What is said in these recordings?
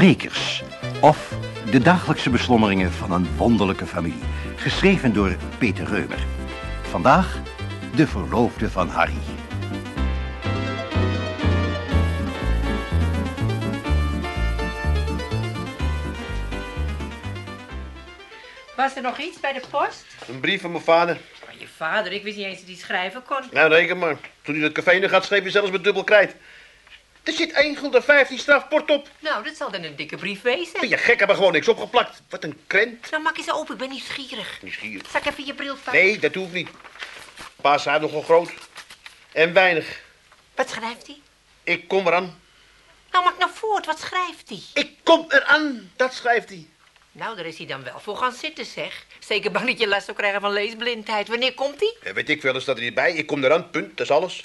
Ontbrekers. Of de dagelijkse beslommeringen van een wonderlijke familie. Geschreven door Peter Reumer. Vandaag de verloofde van Harry. Was er nog iets bij de post? Een brief van mijn vader. Van je vader, ik wist niet eens dat hij schrijven kon. Nou, reken maar. Toen hij dat café nu gaat, schreef hij zelfs met dubbel krijt. Er zit 1 gulden 15 strafport op. Nou, dat zal dan een dikke brief wezen. Ben je gek, hebben gewoon niks opgeplakt. Wat een krent. Nou, maak eens open, ik ben nieuwsgierig. Nieuwsgierig. Zal ik even je bril vast? Nee, dat hoeft niet. Pa zei nogal groot. En weinig. Wat schrijft hij? Ik kom eraan. Nou, maak nou voort, wat schrijft hij? Ik kom eraan, dat schrijft hij. Nou, daar is hij dan wel voor gaan zitten, zeg. Zeker bang dat je last zou krijgen van leesblindheid. Wanneer komt hij? Ja, weet ik wel, er staat er niet bij. Ik kom eraan, punt, dat is alles.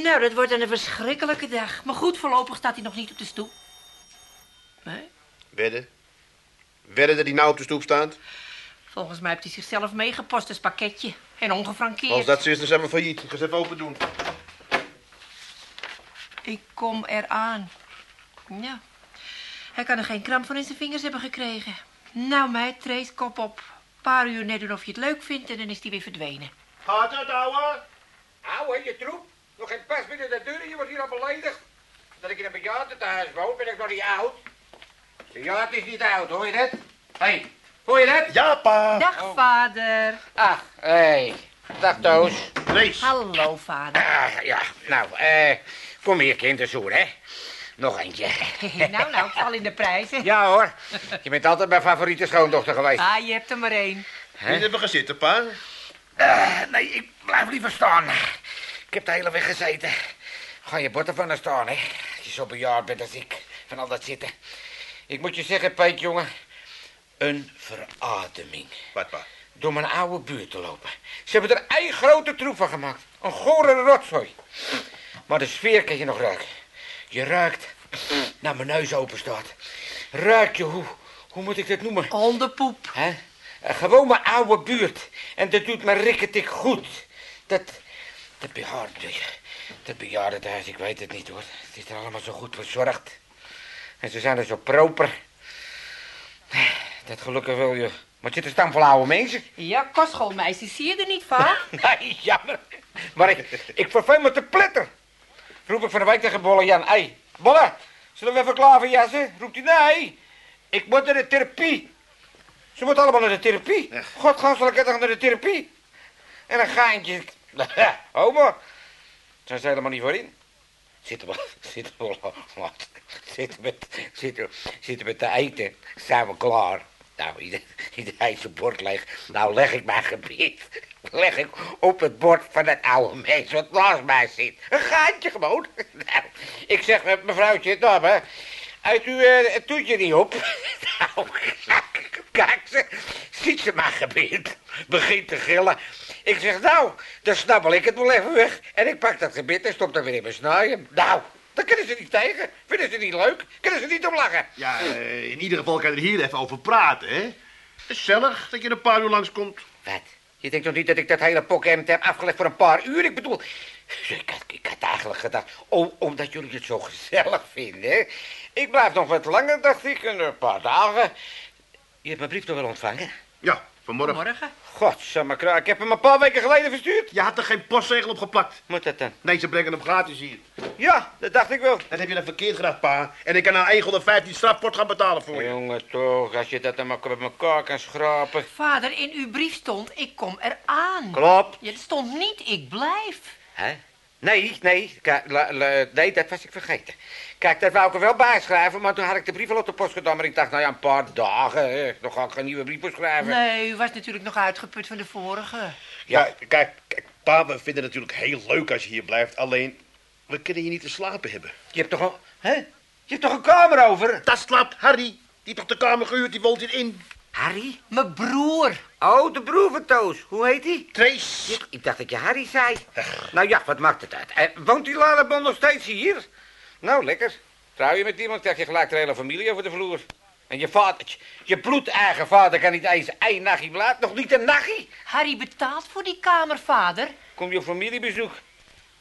Nou, dat wordt een verschrikkelijke dag. Maar goed, voorlopig staat hij nog niet op de stoep. Nee? Wedden. Wedden dat hij nou op de stoep staat. Volgens mij heeft hij zichzelf meegepost als pakketje. En ongefrankeerd. Als dat zo is, dan zijn we failliet. Ik ga ze even open doen. Ik kom eraan. Ja. Hij kan er geen kramp van in zijn vingers hebben gekregen. Nou, meid, trees kop op. Een paar uur net doen of je het leuk vindt en dan is hij weer verdwenen. Gaat het, ouwe? Ouwe, je troep. Nog geen pas binnen de deur en je wordt hier al beledigd. Dat ik in een bejaardentehuis woon, ben ik nog niet oud. Bejaard is niet oud, hoor je dat? Hé, hey, hoor je dat? Ja, pa. Dag, vader. Ach, hé. Hey. Dag, Toos. Lees. Hallo, vader. Ah, ja, nou, eh, kom hier, kinderzoer, hè. Nog eentje. nou, nou, ik val in de prijzen. Ja, hoor. Je bent altijd mijn favoriete schoondochter geweest. Ah, je hebt er maar één. Niet even gaan zitten, pa. Eh, nee, ik blijf liever staan. Ik heb de hele weg gezeten. Ga je bord ervan naar staan, hè? Als je zo bejaard bent als ik, van al dat zitten. Ik moet je zeggen, Peet, jongen, een verademing. Wat, pa? Door mijn oude buurt te lopen. Ze hebben er één grote troep van gemaakt. Een gore rotzooi. Maar de sfeer kan je nog ruiken. Je ruikt, nou mijn neus open staat. Ruik je, hoe, hoe moet ik dat noemen? Hondenpoep. Hè? Gewoon mijn oude buurt. En dat doet me rikketik goed. Dat, dat bejaarde, dat bejaardentehuis, ik weet het niet hoor. Het is er allemaal zo goed verzorgd. En ze zijn er zo proper. Dat gelukkig wil je. Maar zit er staan vol oude mensen. Ja, kostschoolmeisjes, zie je er niet van? Nee, jammer. Maar ik, ik verveel me te pletter. Roep ik van de week tegen Bolle Jan. Hé, hey, Bolle, zullen we even klaverjassen? Roept hij, nee. Ik moet naar de therapie. Ze moeten allemaal naar de therapie. God, gaan ze lekker naar de therapie. En een gaantje. Homo. Zijn ze helemaal niet voor in. Zitten we, zitten we, zitten we, zitten, zitten we te eten. Zijn we klaar. Nou, ieder, iedereen zijn bord leeg. Nou leg ik mijn gebied. Leg ik op het bord van dat oude mens wat naast mij zit. Een gaatje gewoon. Nou, ik zeg met mevrouwtje, nou hè. Uit uw eh, het toetje niet op. Nou, kijk ze. Ziet ze mijn gebit. Begint te gillen. Ik zeg, nou, dan snappel ik het wel even weg. En ik pak dat gebit en stop dat weer in mijn snaaien. Nou, dan kunnen ze niet tegen. Vinden ze niet leuk. Kunnen ze niet om lachen. Ja, eh, in ieder geval kan je er hier even over praten, hè? Gezellig dat je een paar uur langskomt. Wat? Je denkt toch niet dat ik dat hele pokhemd heb afgelegd voor een paar uur? Ik bedoel, ik had, ik had eigenlijk gedacht, oh, omdat jullie het zo gezellig vinden. Ik blijf nog wat langer, dacht ik, een paar dagen. Je hebt mijn brief toch wel ontvangen? Ja, vanmorgen. Morgen. Godsamme ik heb hem een paar weken geleden verstuurd. Je had er geen postzegel op geplakt. Moet dat dan? Nee, ze brengen hem gratis hier. Ja, dat dacht ik wel. Dat heb je dan verkeerd gedaan, pa. En ik kan nou 1 gulden 15 strafport gaan betalen voor je. Jongen, toch, als je dat dan maar met elkaar kan schrapen. Vader, in uw brief stond, ik kom eraan. Klopt. Ja, er stond niet, ik blijf. Hè? Nee, nee, nee, dat was ik vergeten. Kijk, dat wou ik er wel bijschrijven, maar toen had ik de brief al op de post gedaan. Maar ik dacht, nou ja, een paar dagen, dan ga ik geen nieuwe brief schrijven. Nee, u was natuurlijk nog uitgeput van de vorige. Ja, kijk, kijk, pa, we vinden het natuurlijk heel leuk als je hier blijft. Alleen, we kunnen hier niet te slapen hebben. Je hebt toch een, hè? Je hebt toch een kamer over? Daar slaapt Harry. Die heeft toch de kamer gehuurd, die woont hierin. Harry? Mijn broer. Oh, de broer van Toos. Hoe heet hij? Trace. Ik, ik dacht dat je Harry zei. Nou ja, wat maakt het uit? Eh, woont die Lalebon nog steeds hier? Nou, lekker. Trouw je met iemand, krijg je gelijk de hele familie over de vloer. En je vader, je bloedeigen vader kan niet eens één nachtje blaad, nog niet een nachtje. Harry betaalt voor die kamer, vader. Kom je op familiebezoek?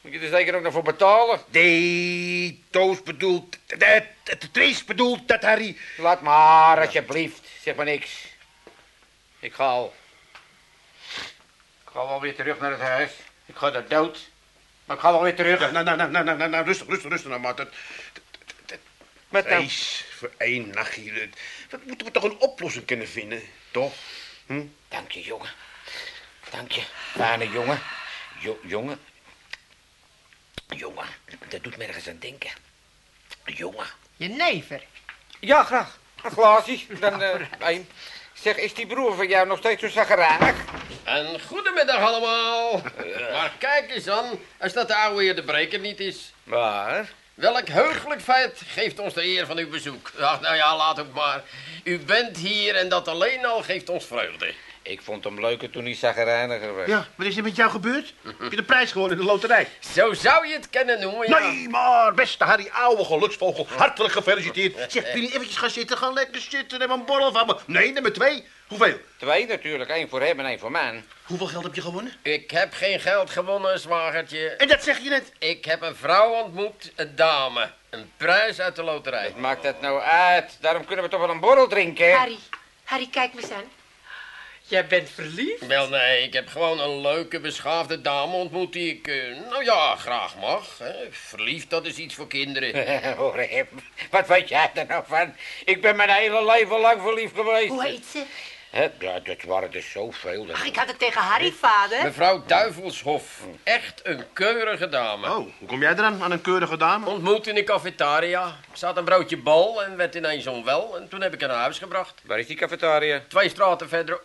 Moet je er zeker ook nog voor betalen? Nee, Toos bedoelt... Het, Trace bedoelt dat Harry... Laat maar, alsjeblieft. Zeg maar niks. Ik ga al. Ik ga wel weer terug naar het huis. Ik ga er dood. Maar ik ga wel weer terug. Ja, nou, nou, nou, nou, nou, nou, nou, rustig, rustig, rustig nou, maar. Dat, Met nou. Voor één nachtje. dat- Dat moeten we toch een oplossing kunnen vinden, toch? Hm? Dank je, jongen. Dank je. Fijne jongen. Jo jongen. Jongen, dat doet me ergens aan denken. Jongen. Je never. Ja, graag. Een glaasje. Dan eh één. Zeg, is die broer van jou nog steeds zo zagrijnig? En goedemiddag allemaal. Maar kijk eens aan, als dat de oude heer de breker niet is. Waar? Welk heugelijk feit geeft ons de eer van uw bezoek? Ach, nou ja, laat ook maar. U bent hier en dat alleen al geeft ons vreugde. Ik vond hem leuker toen hij zagrijniger was. Ja, wat is er met jou gebeurd? Heb je de prijs gewonnen in de loterij? Zo zou je het kennen noemen, ja. Nee, maar beste Harry, oude geluksvogel, hartelijk gefeliciteerd. Zeg, wil je eventjes gaan zitten? Ga lekker zitten en een borrel van me. Nee, nummer twee. Hoeveel? Twee natuurlijk. één voor hem en één voor mij. Hoeveel geld heb je gewonnen? Ik heb geen geld gewonnen, zwagertje. En dat zeg je net. Ik heb een vrouw ontmoet, een dame. Een prijs uit de loterij. Wat maakt dat nou uit? Daarom kunnen we toch wel een borrel drinken? Harry, Harry, kijk me eens aan. Jij bent verliefd? Wel, nee, ik heb gewoon een leuke, beschaafde dame ontmoet die ik, eh, nou ja, graag mag. Hè. Verliefd, dat is iets voor kinderen. Hoor hem. Wat weet jij er nou van? Ik ben mijn hele leven lang verliefd geweest. Hoe heet ze? Ja, dat waren er zoveel. Ach, ik had het tegen Harry, vader. Mevrouw Duivelshof, echt een keurige dame. Oh, hoe kom jij eraan aan een keurige dame? Ontmoet in de cafetaria. Zat een broodje bal en werd ineens onwel. En toen heb ik haar naar huis gebracht. Waar is die cafetaria? Twee straten verder.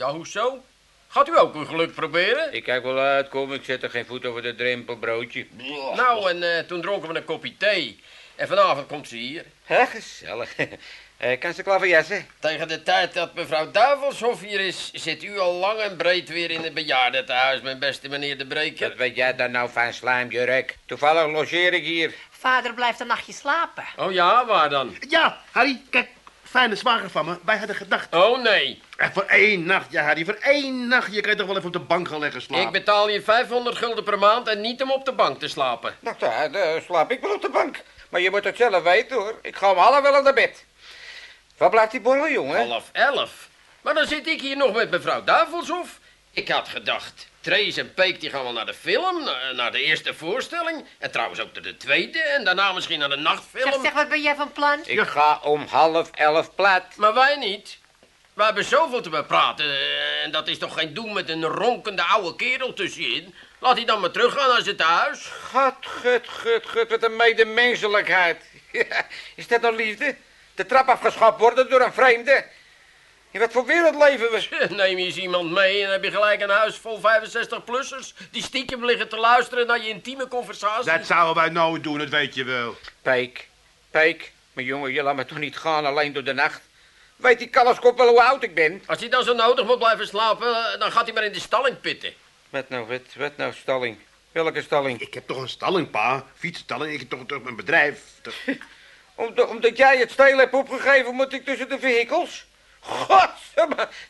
Ja, hoezo? Gaat u ook uw geluk proberen? Ik kijk wel uit, kom. Ik zet er geen voet over de drempel, broodje. Nou, en eh, toen dronken we een kopje thee. En vanavond komt ze hier. Hè, gezellig. Eh, kan ze klaverjassen? Tegen de tijd dat mevrouw Duivelshof hier is, zit u al lang en breed weer in het bejaardentehuis, mijn beste meneer de Breker. Wat weet jij daar nou van, slijmjurk? Toevallig logeer ik hier. Vader blijft een nachtje slapen. Oh ja, waar dan? Ja, Harry, kijk, fijne zwager van me. Wij hadden gedacht. Oh nee, Eh, voor één nacht, ja, Harry, voor één nacht. Je kan je toch wel even op de bank gaan liggen slapen. ik betaal je 500 gulden per maand en niet om op de bank te slapen. Nou, daar, daar slaap ik wel op de bank. Maar je moet het zelf weten, hoor. Ik ga om half wel naar bed. Waar blijft die borrel, jongen? Half elf. Maar dan zit ik hier nog met mevrouw Duivelshof. Ik had gedacht, Trace en Peek die gaan wel naar de film, na- naar de eerste voorstelling. En trouwens ook naar de tweede en daarna misschien naar de nachtfilm. Zeg, zeg, wat ben jij van plan? Ik ga om half elf plat. Maar wij niet. We hebben zoveel te bepraten eh, en dat is toch geen doen met een ronkende oude kerel tussenin. Laat hij dan maar teruggaan naar zijn thuis. Gut, gut, gut, gut, wat een medemenselijkheid. Ja, is dat nou liefde? De trap afgeschapt worden door een vreemde? In wat voor wereld leven we? Neem je eens iemand mee en heb je gelijk een huis vol 65-plussers... die stiekem liggen te luisteren naar je intieme conversatie. Dat zouden wij nooit doen, dat weet je wel. Peek, Peek, mijn jongen, je laat me toch niet gaan alleen door de nacht? Weet die kalfskop wel hoe oud ik ben? Als hij dan zo nodig moet blijven slapen, dan gaat hij maar in de stalling pitten. Wat nou, wat, wat nou stalling? Welke stalling? Ik heb toch een stalling, pa. Fietsstalling. Ik heb toch, toch een bedrijf. Omdat, omdat jij het stelen hebt opgegeven, moet ik tussen de vehikels? God,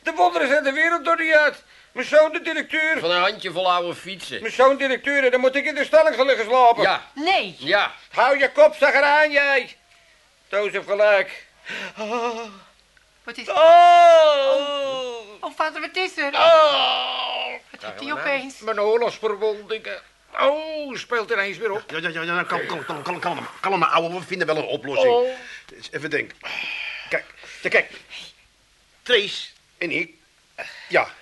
de wonderen zijn de wereld door niet uit. Mijn zoon de directeur. Van een handjevol oude fietsen. Mijn zoon directeur, en dan moet ik in de stalling gaan liggen slapen. Ja, Nee. ja. Hou je kop, zeg eraan, jij. Toos heeft gelijk. Wat is... Oh! Oh, vader, wat is er? Oh! Wat heeft hij opeens? Mijn oorlogsverwondingen. Oh, speelt ineens weer op. Ja, ja, ja, ja, kalm, kalm, kalm, kalm, kalm, kalm maar, ouwe. We vinden wel een oplossing. Oh. Dus Even denken. Kijk, ja, kijk. Trace en ik. Ja.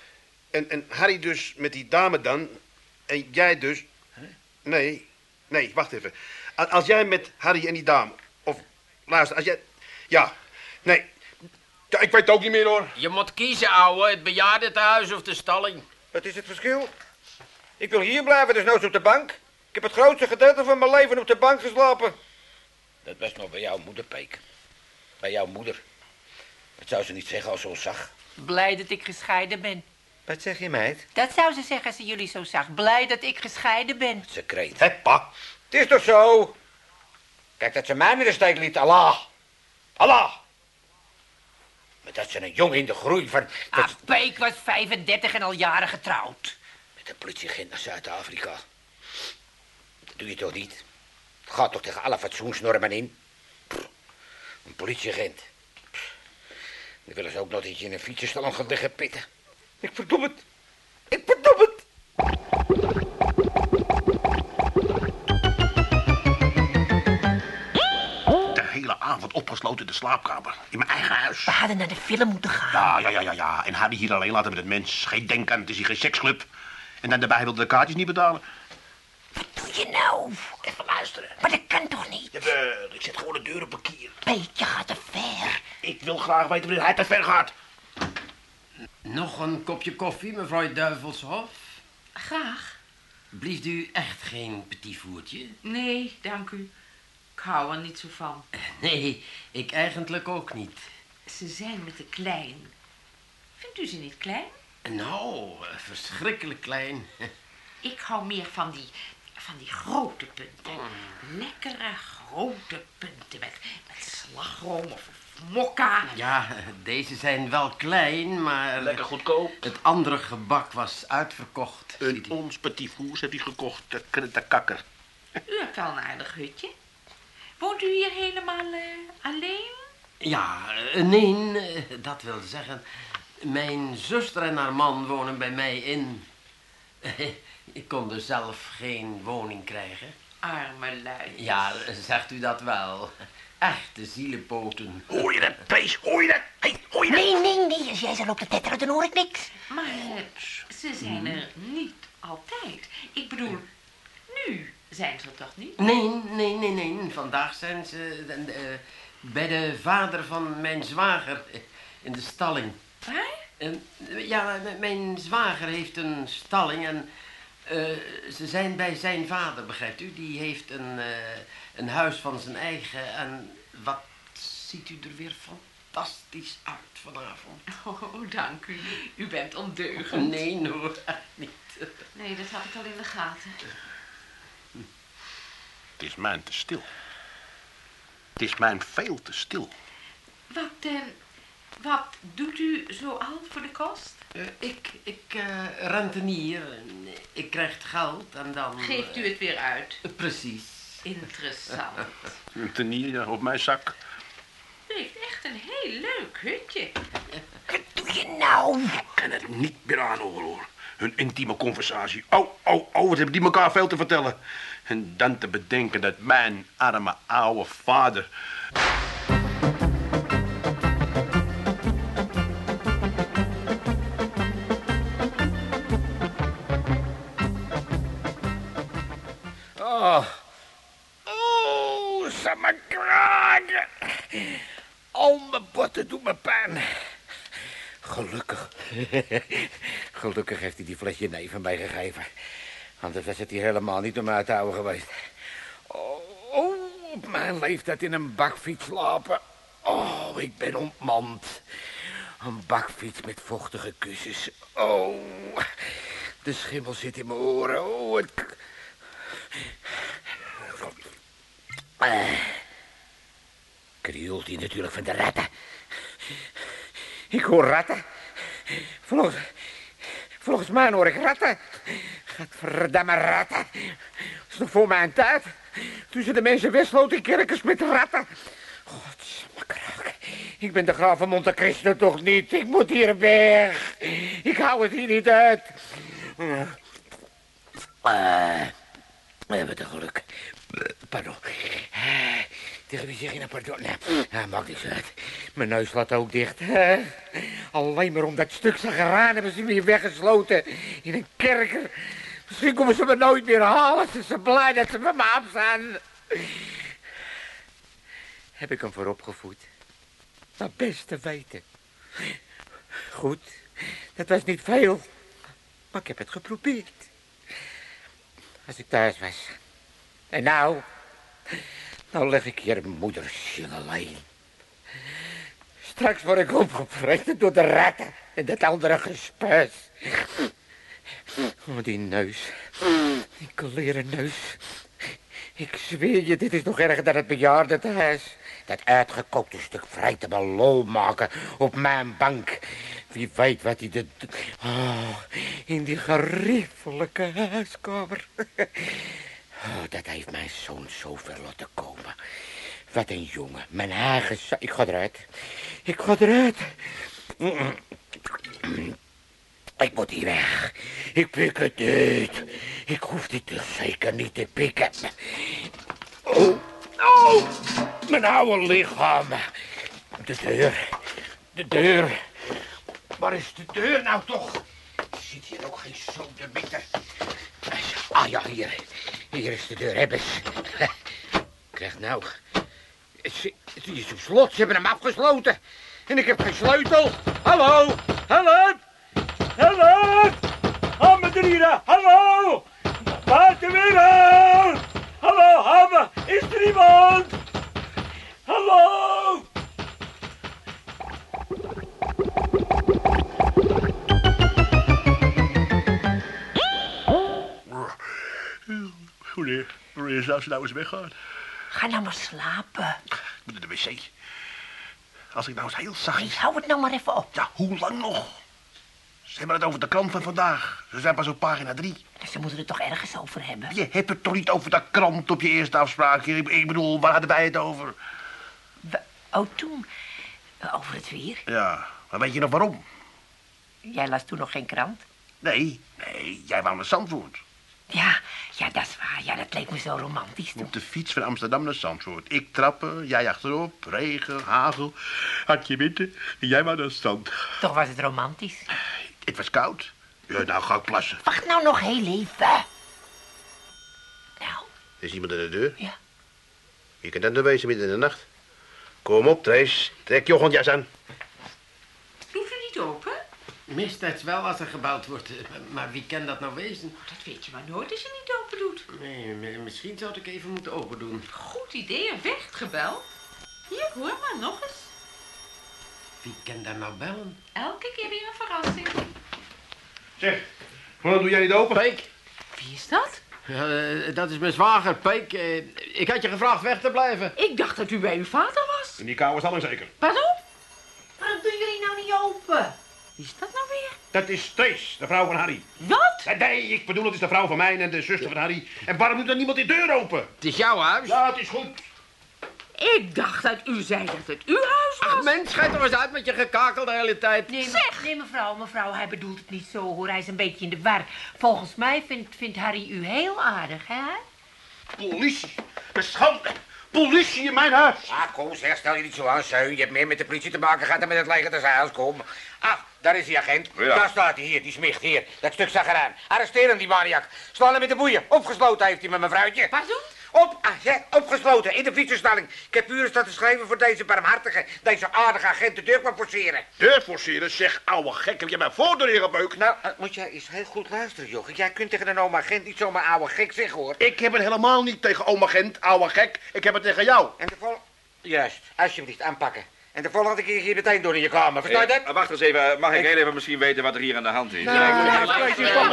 En, en Harry dus met die dame dan. En jij dus... Nee, nee, wacht even. Als jij met Harry en die dame... Of, luister, als jij... Ja, nee. Ja, ik weet het ook niet meer, hoor. Je moet kiezen, ouwe, het bejaardentehuis of de stalling. Wat is het verschil? Ik wil hier blijven, dus nooit op de bank. Ik heb het grootste gedeelte van mijn leven op de bank geslapen. Dat was nog bij jouw moeder, Peek. Bij jouw moeder. Dat zou ze niet zeggen als ze ons zag. Blij dat ik gescheiden ben. Wat zeg je, meid? Dat zou ze zeggen als ze jullie zo zag. Blij dat ik gescheiden ben. Ze kreet. Hé, pa. Het is toch zo? Kijk, dat ze mij met de steek liet, Allah. Allah. Maar dat ze een jongen in de groei van... Dat... Ah, Peek was 35 en al jaren getrouwd. Met een politieagent naar Zuid-Afrika. doe je toch niet? Het gaat toch tegen alle fatsoensnormen in? Pff, een politieagent. Dan willen ze ook nog dat je in een fietsenstalon gaat liggen pitten. Ik verdom het. Ik verdom het. De hele avond opgesloten in de slaapkamer. In mijn eigen huis. We hadden naar de film moeten gaan. Ja, ja, ja, ja, ja. En Harry hier alleen laten met het mens. Geen denken aan, het is hier geen seksclub. En dan daarbij wilde de kaartjes niet betalen. Doe je nou? Even luisteren. Maar dat kan toch niet? Jawel, ik zet gewoon de deur op een kier. Beetje gaat te ver. Ik wil graag weten wanneer hij te ver gaat. Nog een kopje koffie, mevrouw Duivelshof? Graag. Blieft u echt geen petit voertje? Nee, dank u. Ik hou er niet zo van. Nee, ik eigenlijk ook niet. Ze zijn me te klein. Vindt u ze niet klein? Nou, eh, verschrikkelijk klein. Ik hou meer van die, van die grote punten. Lekkere grote punten met, met slagroom of, mokka. Ja, deze zijn wel klein, maar... Lekker goedkoop. Het andere gebak was uitverkocht. Een ons petit fours heeft hij gekocht. Dat kakker. U hebt wel een aardig hutje. Woont u hier helemaal eh, alleen? Ja, eh, nee, eh, dat wil zeggen... Mijn zuster en haar man wonen bij mij in. Ik kon dus zelf geen woning krijgen. Arme lui. Ja, zegt u dat wel. Echte zielenpoten. Hoor je dat, Pees? Hoor je dat? Hey, hoor je dat? Nee, nee, nee. Als jij zo loopt te tetteren, dan hoor ik niks. Maar ze zijn er niet altijd. Ik bedoel, nu zijn ze er toch niet? Nee, nee, nee, nee. Vandaag zijn ze eh, bij de vader van mijn zwager in de stalling. Waar? En, ja, mijn zwager heeft een stalling en eh, ze zijn bij zijn vader, begrijpt u? Die heeft een, eh, een huis van zijn eigen en wat ziet u er weer fantastisch uit vanavond. Oh, dank u. U bent ondeugend. Nee, hoor, echt niet. Nee, dat had ik al in de gaten. Het is mijn te stil. Het is mijn veel te stil. Wat, eh, wat doet u zo al voor de kost? Eh, ik, ik eh, rentenier, en ik krijg het geld en dan... Geeft u het weer uit? eh, precies. Interessant. Een tenier op mijn zak. U heeft echt een heel leuk hutje. Wat doe je nou? Ik kan het niet meer aanhoren, hoor. Hun intieme conversatie. Oh, oh, oh, wat hebben die elkaar veel te vertellen. En dan te bedenken dat mijn arme oude vader... flesje neven mij gegeven. Anders was het hier helemaal niet om uit te houden geweest. Oh, op mijn leeftijd in een bakfiets slapen. Oh, ik ben ontmand. Een bakfiets met vochtige kussens. Oh, de schimmel zit in mijn oren. Oh, het... Eh. Krioelt hij natuurlijk van de ratten. Ik hoor ratten. Volgens, volgens mij hoor ik ratten. Gadverdamme ratten. Dat is nog voor mijn tijd. Ze de mensen wegsloten in kerkers met ratten. Godsmakkerak. Ik ben de graaf van toch niet. Ik moet hier weg. Ik hou het hier niet uit. Eh, we hebben het geluk. Pardon. Eh, Tegen wie zeg je nou pardon? Nee, ah, maakt niks uit. Mijn neus laat ook dicht. Eh, Alleen maar om dat stuk zageraan hebben ze me hier weggesloten. In een kerker. Misschien komen ze me nooit meer halen. Ze zijn blij dat ze bij me afstaan. Heb ik hem vooropgevoed? Naar best te weten. Goed, dat was niet veel. Maar ik heb het geprobeerd. Als ik thuis was. En nou, nou leg ik hier moeder alleen. Straks word ik opgevreten door de ratten en dat andere gespuis. Oh, die neus. Die kleren neus. Ik zweer je, dit is nog erger dan het bejaardentehuis. Dat uitgekookte stuk vrij te lol maken op mijn bank. Wie weet wat hij... De... Oh, in die geriefelijke huiskamer. Oh, dat heeft mijn zoon zoveel laten komen. Wat een jongen. Mijn eigen Ik ga eruit. Ik ga eruit. Ik moet hier weg. Ik pik het niet. Ik hoef dit dus zeker niet te pikken. Oh, oh, mijn oude lichaam. De deur. De deur. Waar is de deur nou toch? Zit hier ook geen sodemieter. Ah ja, hier. Hier is de deur, heb eens. Krijg nou. Het is op slot, ze hebben hem afgesloten. En ik heb geen sleutel. Hallo, help! Help! Hammerdrieren, hallo! Buitenwereld! Hallo, Hammer, is er iemand? Hallo! Wanneer, wanneer zou ze nou eens weggaan? Ga nou maar slapen. Ik moet naar de wc. Als ik nou eens heel zachtjes... hou het nou maar even op. Ja, hoe lang nog? Ze hebben het over de krant van vandaag. Ze zijn pas op pagina drie. Ze moeten het toch ergens over hebben. Je hebt het toch niet over de krant op je eerste afspraak? Ik, ik bedoel, waar hadden wij het over? We- oh, toen. Over het weer. Ja, maar weet je nog waarom? Jij las toen nog geen krant. Nee, nee, jij wou naar Zandvoort. Ja, ja, dat is. Ja, dat leek me zo romantisch toen. Op de fiets van Amsterdam naar Zandvoort. Ik trappen, jij achterop, regen, hagel. Had je witte, jij wou naar het strand. Toch was het romantisch. Het was koud. Ja, nou ga ik plassen. Wacht nou nog heel even. Nou, Er is iemand aan de deur. ja. Je kunt dan de wezen midden in de nacht. Kom op, Trace. Trek je ochtendjas aan. Doet u niet open? Mist wel als er gebouwd wordt. Maar wie kan dat nou wezen? Dat weet je maar nooit als je niet open doet. Nee, misschien zou ik even moeten open doen. Goed idee, een vechtgebel. Hier, hoor maar nog eens. Wie kan daar nou bellen? Elke keer weer een verrassing. Zeg, waarom doe jij niet open? Peek. Wie is dat? Eh, dat is mijn zwager, Peek. Eh, ik had je gevraagd weg te blijven. Ik dacht dat u bij uw vader was. In die koude stalling zeker. Pardon? Waarom doen jullie nou niet open? Wie is dat nou weer? Dat is Trace, de vrouw van Harry. Wat? Nee, Nee, ik bedoel, het is de vrouw van mij en de zuster van Harry. En waarom doet dan niemand die deur open? Het is jouw huis. Ja, het is goed. Ik dacht dat u zei dat het uw huis was. Ach, mens, schijt toch eens uit met je gekakel de hele tijd. Nee, me- nee, mevrouw, mevrouw, hij bedoelt het niet zo hoor. Hij is een beetje in de war. Volgens mij vindt, vindt Harry u heel aardig, hè? Politie. De schande. Politie in mijn huis. Ah, kom, zeg, stel je niet zo aan, Seun. Je hebt meer met de politie te maken gehad dan met het leger des Heils. Kom. Ach, daar is die agent. Ja. Daar staat hij hier, die smicht hier. Dat stuk zagraan. Arresteren die maniak. Slaan hem met de boeien. Opgesloten heeft hij met mijn vrouwtje. Pardon? Op, opgesloten, in de fietsenstalling. Ik heb uren staan te schrijven voor deze barmhartige, deze aardige agent de deur kwam forceren. Deur forceren, zeg, ouwe gek. Heb je mijn voordeur ingebeukt? Nou, eh, moet jij eens heel goed luisteren, joh. Jij kunt tegen een oma agent niet zomaar ouwe gek zeggen, hoor. Ik heb het helemaal niet tegen oma Gent, ouwe gek. Ik heb het tegen jou. En de vol... Juist, alsjeblieft, aanpakken. En de volgende keer hier meteen door in je kamer, versta je dat? Eh, wacht eens even, mag ik heel even misschien weten wat er hier aan de hand is? Nou, Ja, ik-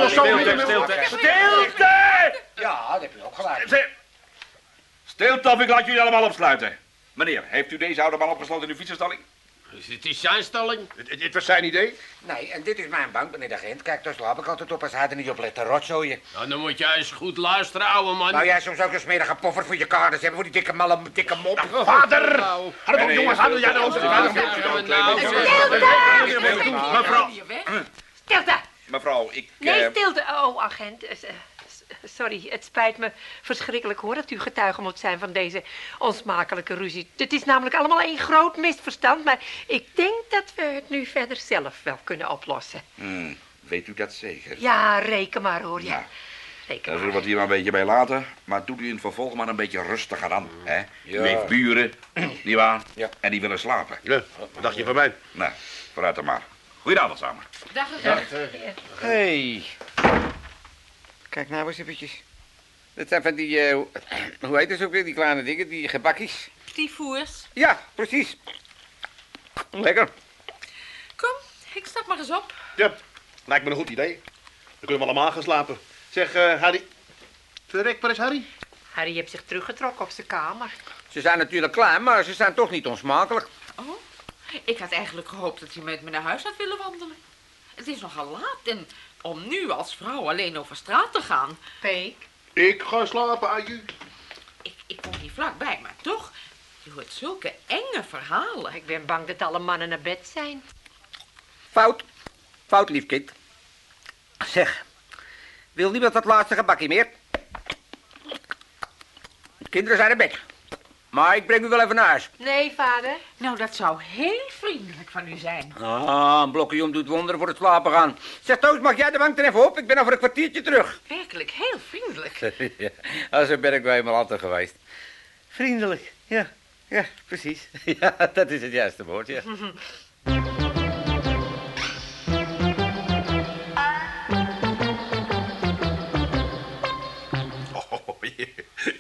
stilte, ja, stilte. Stilte! Ja, dat heb je ook gelijk. Of ik laat jullie allemaal opsluiten. Meneer, heeft u deze oude man opgesloten in uw fietsenstalling? Dus het is zijn stalling. dit, dit was zijn idee. Nee, en dit is mijn bank, meneer de agent. Kijk, daar slaap ik altijd op als hij er niet op let. Te rotzooien. Nou, dan moet jij eens goed luisteren, ouwe man. Nou, jij soms ook een smerige poffer voor je kaders hebben, voor die dikke malle, dikke mop. Vader! Nou, Hallo, Nee, jongens, hadden jij nou stilte, ook stilte, gedaan? stilte, nou, stilte. Mevrouw. Stilte! Mevrouw, ik... Nee, eh, stilte. Oh, agent. Sorry, het spijt me verschrikkelijk hoor dat u getuige moet zijn van deze onsmakelijke ruzie. Het is namelijk allemaal één groot misverstand, maar ik denk dat we het nu verder zelf wel kunnen oplossen. hmm, weet u dat zeker? Ja, reken maar hoor, ja. Nou, Reken Dan maar. zullen we het hier maar een beetje bij laten. Maar doet u in het vervolg maar een beetje rustiger aan. Hè? Ja. U heeft buren, nietwaar? Ja. En die willen slapen. Ja, wat dacht je van mij? Nou, vooruit dan maar. Goedenavond samen. Dag, dag. Hey. Kijk nou eens eventjes. Dat zijn van die, eh, hoe heet het ook weer, die kleine dingen, die gebakjes. Stiefvoers. Ja, precies. Lekker. Kom, ik stap maar eens op. Ja, lijkt me een goed idee. Dan kunnen we allemaal gaan slapen. Zeg, eh, Harry. Verrek, waar is Harry? Harry heeft zich teruggetrokken op zijn kamer. Ze zijn natuurlijk klein, maar ze zijn toch niet onsmakelijk. Oh, ik had eigenlijk gehoopt dat u met me naar huis had willen wandelen. Het is nogal laat en om nu als vrouw alleen over straat te gaan. Peek, Ik ga slapen, aju. Ik, ik woon hier vlakbij, maar toch, je hoort zulke enge verhalen. Ik ben bang dat alle mannen naar bed zijn. Fout. Fout, lief kind. Zeg, wil niemand dat laatste gebakje meer? De kinderen zijn in bed. Maar ik breng u wel even naar huis. Nee, vader. Nou, dat zou heel vriendelijk van u zijn. Ah, een blokje om doet wonderen voor het slapen gaan. Zeg, Toos, mag jij de bank er even op? Ik ben over een kwartiertje terug. Werkelijk heel vriendelijk. ja, zo ben ik bij eenmaal altijd geweest. Vriendelijk, ja. Ja, precies. Ja, dat is het juiste woord, ja.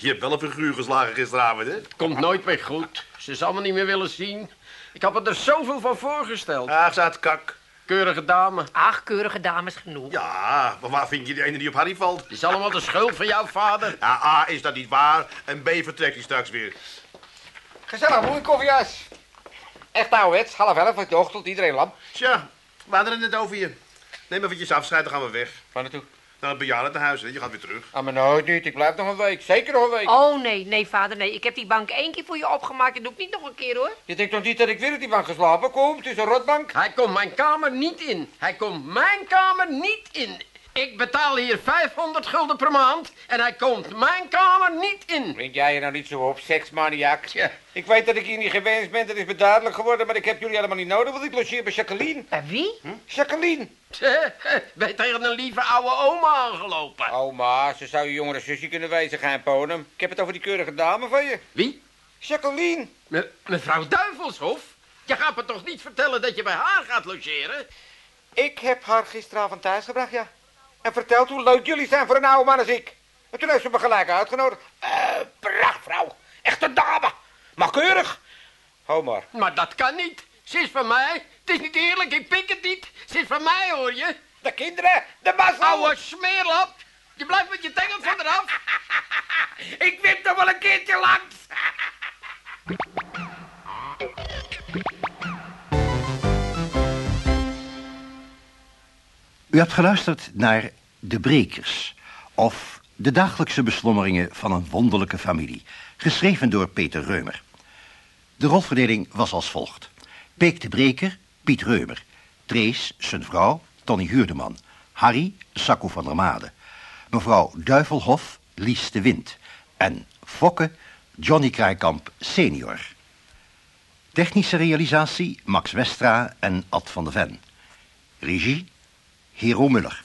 je hebt wel een figuur geslagen gisteravond, hè? Komt nooit meer goed. Ze zal me niet meer willen zien. Ik had me er zoveel van voorgesteld. Ach, zat kak. Keurige dame. Ach, keurige dames genoeg. Ja, maar waar vind je die ene die op Harry valt? Het is allemaal de schuld van jouw vader. Ja, A, is dat niet waar. En B, vertrekt hij straks weer. Gezellig, mooi koffiehuis. Echt ouderwets, half elf, uit de ochtend, iedereen lam. Tja, we hadden het net over je. Neem eventjes afscheid, dan gaan we weg. Waar naartoe? Naar het bejaardentehuis, hè. Je gaat weer terug. Ah, maar nooit niet. Ik blijf nog een week. Zeker nog een week. Oh, nee, nee, vader, nee. Ik heb die bank één keer voor je opgemaakt. Dat doe ik niet nog een keer, hoor. Je denkt toch niet dat ik weer op die bank geslapen kom? Het is een rotbank. Hij komt mijn kamer niet in. Hij komt mijn kamer niet in. Ik betaal hier 500 gulden per maand en hij komt mijn kamer niet in. Vind jij je nou niet zo op, seksmaniak? Tja. Ik weet dat ik hier niet gewenst ben, dat is me duidelijk geworden, maar ik heb jullie helemaal niet nodig, want ik logeer bij Jacqueline. Bij wie? Jacqueline. Ben je tegen een lieve oude oma aangelopen? Oma, ze zou je jongere zusje kunnen wezen, geen ponem. Ik heb het over die keurige dame van je. Wie? Jacqueline. Me- mevrouw Duivelshof? Je gaat me toch niet vertellen dat je bij haar gaat logeren? Ik heb haar gisteravond thuisgebracht, ja. En verteld hoe leuk jullie zijn voor een oude man als ik. En toen heeft ze me gelijk uitgenodigd. Eh, prachtvrouw. Echte dame. Maar keurig. Hou maar. Maar dat kan niet. Ze is van mij. Het is niet eerlijk, ik pik het niet. Ze is van mij, hoor je. De kinderen, de mazzel. Oude smeerlap. Je blijft met je tengels van eraf. Ik wip toch wel een keertje langs. U hebt geluisterd naar De Brekers, of De dagelijkse beslommeringen van een wonderlijke familie, geschreven door Peter Reumer. De rolverdeling was als volgt. Peek de Breker, Piet Reumer. Trees, zijn vrouw, Tony Huurdeman. Harry, Sacco van der Made. Mevrouw Duivelhof, Lies de Wind. En Fokke, Johnny Kraaikamp senior. Technische realisatie Max Westra en Ad van der Ven. Regie Hero Muller.